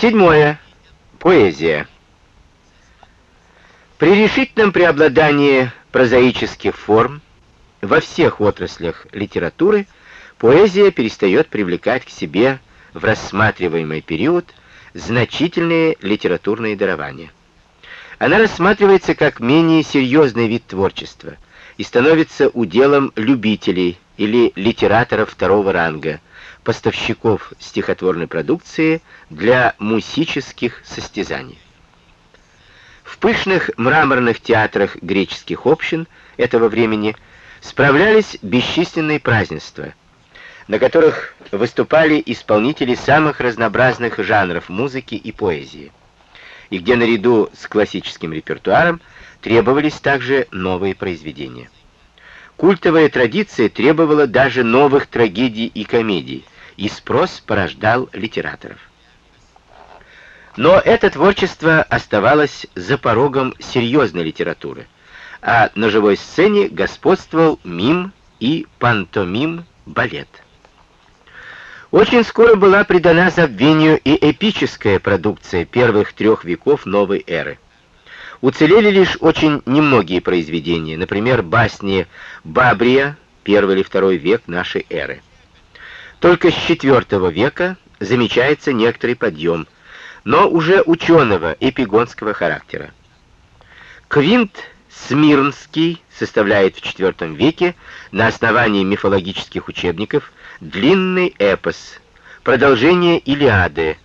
Седьмое. Поэзия. При решительном преобладании прозаических форм во всех отраслях литературы поэзия перестает привлекать к себе в рассматриваемый период значительные литературные дарования. Она рассматривается как менее серьезный вид творчества и становится уделом любителей или литераторов второго ранга, поставщиков стихотворной продукции для мусических состязаний. В пышных мраморных театрах греческих общин этого времени справлялись бесчисленные празднества, на которых выступали исполнители самых разнообразных жанров музыки и поэзии, и где наряду с классическим репертуаром требовались также новые произведения. Культовая традиция требовала даже новых трагедий и комедий, и спрос порождал литераторов. Но это творчество оставалось за порогом серьезной литературы, а на живой сцене господствовал мим и пантомим-балет. Очень скоро была придана забвению и эпическая продукция первых трех веков новой эры. Уцелели лишь очень немногие произведения, например, басни Бабрия, первый или второй век нашей эры. Только с IV века замечается некоторый подъем, но уже ученого эпигонского характера. Квинт Смирнский составляет в IV веке на основании мифологических учебников длинный эпос, продолжение Илиады,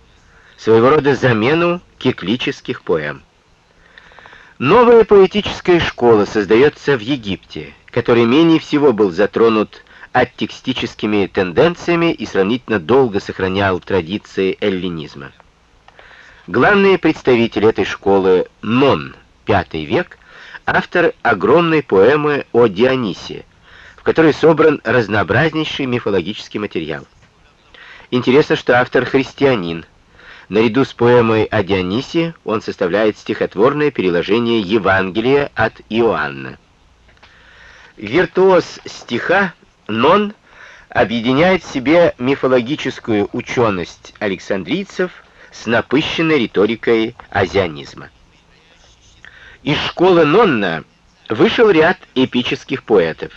своего рода замену киклических поэм. Новая поэтическая школа создается в Египте, который менее всего был затронут аттекстическими тенденциями и сравнительно долго сохранял традиции эллинизма. Главный представитель этой школы Нон, V век, автор огромной поэмы о Дионисе, в которой собран разнообразнейший мифологический материал. Интересно, что автор христианин. Наряду с поэмой о Дионисе он составляет стихотворное переложение Евангелия от Иоанна. Виртуоз стиха Нон объединяет в себе мифологическую ученость александрийцев с напыщенной риторикой азианизма. Из школы Нонна вышел ряд эпических поэтов.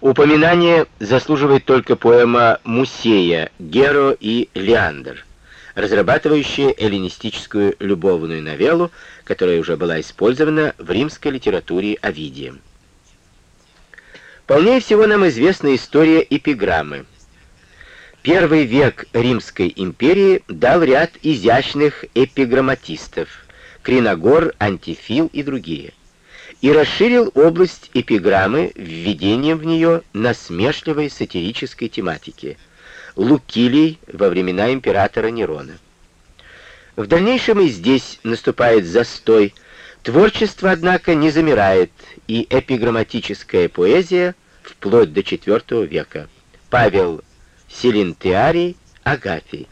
Упоминание заслуживает только поэма Мусея, Геро и Леандр, разрабатывающая эллинистическую любовную новеллу, которая уже была использована в римской литературе Овидием. Полнее всего нам известна история эпиграммы. Первый век Римской империи дал ряд изящных эпиграмматистов — Криногор, Антифил и другие — и расширил область эпиграммы введением в нее насмешливой сатирической тематики — Лукилий во времена императора Нерона. В дальнейшем и здесь наступает застой, творчество, однако, не замирает, и эпиграмматическая поэзия вплоть до IV века. Павел Селентиарий Агафий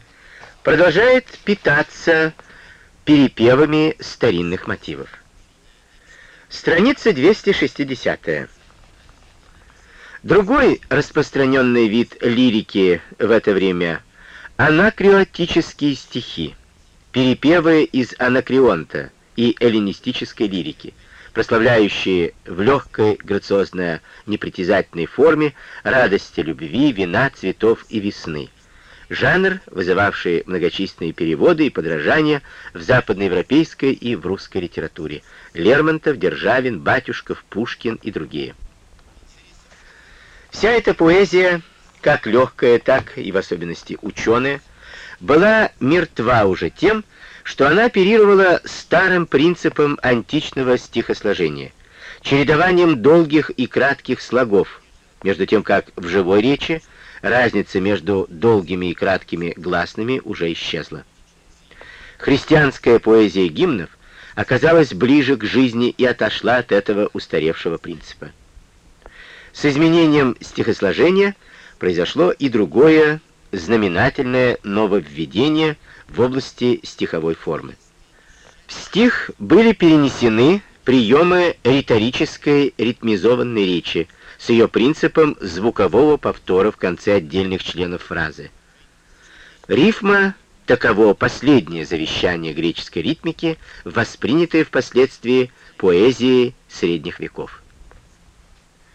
продолжает питаться перепевами старинных мотивов. Страница 260. Другой распространенный вид лирики в это время — анакреотические стихи, перепевы из анакреонта и эллинистической лирики — прославляющие в легкой, грациозно непритязательной форме радости любви, вина, цветов и весны. Жанр, вызывавший многочисленные переводы и подражания в западноевропейской и в русской литературе. Лермонтов, Державин, Батюшков, Пушкин и другие. Вся эта поэзия, как легкая, так и в особенности ученая, была мертва уже тем, что она оперировала старым принципом античного стихосложения, чередованием долгих и кратких слогов, между тем как в живой речи разница между долгими и краткими гласными уже исчезла. Христианская поэзия гимнов оказалась ближе к жизни и отошла от этого устаревшего принципа. С изменением стихосложения произошло и другое знаменательное нововведение – в области стиховой формы. В стих были перенесены приемы риторической ритмизованной речи с ее принципом звукового повтора в конце отдельных членов фразы. Рифма Таково последнее завещание греческой ритмики, воспринятое впоследствии поэзией средних веков.